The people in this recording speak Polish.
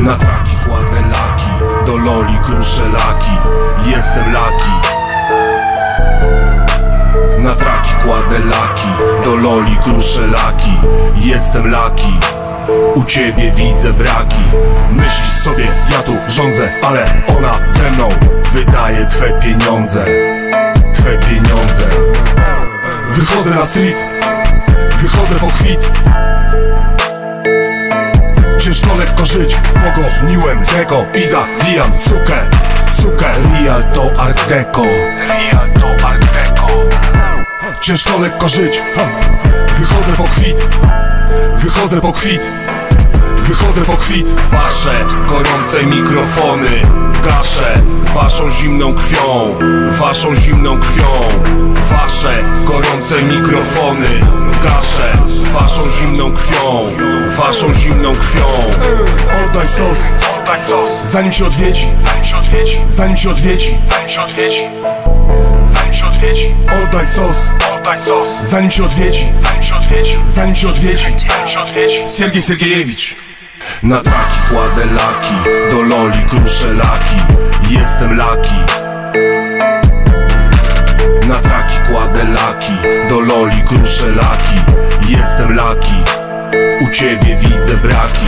na traki kładę Do loli kruszę laki. Jestem laki. Na traki kładę laki. Do loli kruszę laki. Jestem laki. U ciebie widzę braki. Myślisz sobie, ja tu rządzę Ale ona ze mną. Wydaje twe pieniądze. Twe pieniądze. Wychodzę na street. Wychodzę po kwit lekko żyć, pogoniłem tego i zawijam sukę. Sukę, real to art deco. Real to art deco. Ciężko lekko żyć, wychodzę po kwit. Wychodzę po kwit. Wychodzę po kwit. Wasze gorące mikrofony Gaszę waszą zimną krwią. Waszą zimną krwią. Wasze gorące mikrofony Gaszę waszą zimną krwią Waszą zimną krwią. Oddaj sos, Oddaj sos, zanim się odwiedzi. Zanim się odwiedzi. Zanim się odwiedzi. Zanim się odwiedzi. Zanim się odwiedzi. Oddaj sos, Oddaj sos, zanim się odwiedzi. Zanim się odwiedzi. Zanim się odwiedzi. Zanim się odwiedzi. Siergiej Sergiejewicz. Na traki kładę laki Do loli kruszę laki. Jestem laki. Na traki kładę laki Do loli kruszę laki Jestem laki U ciebie widzę braki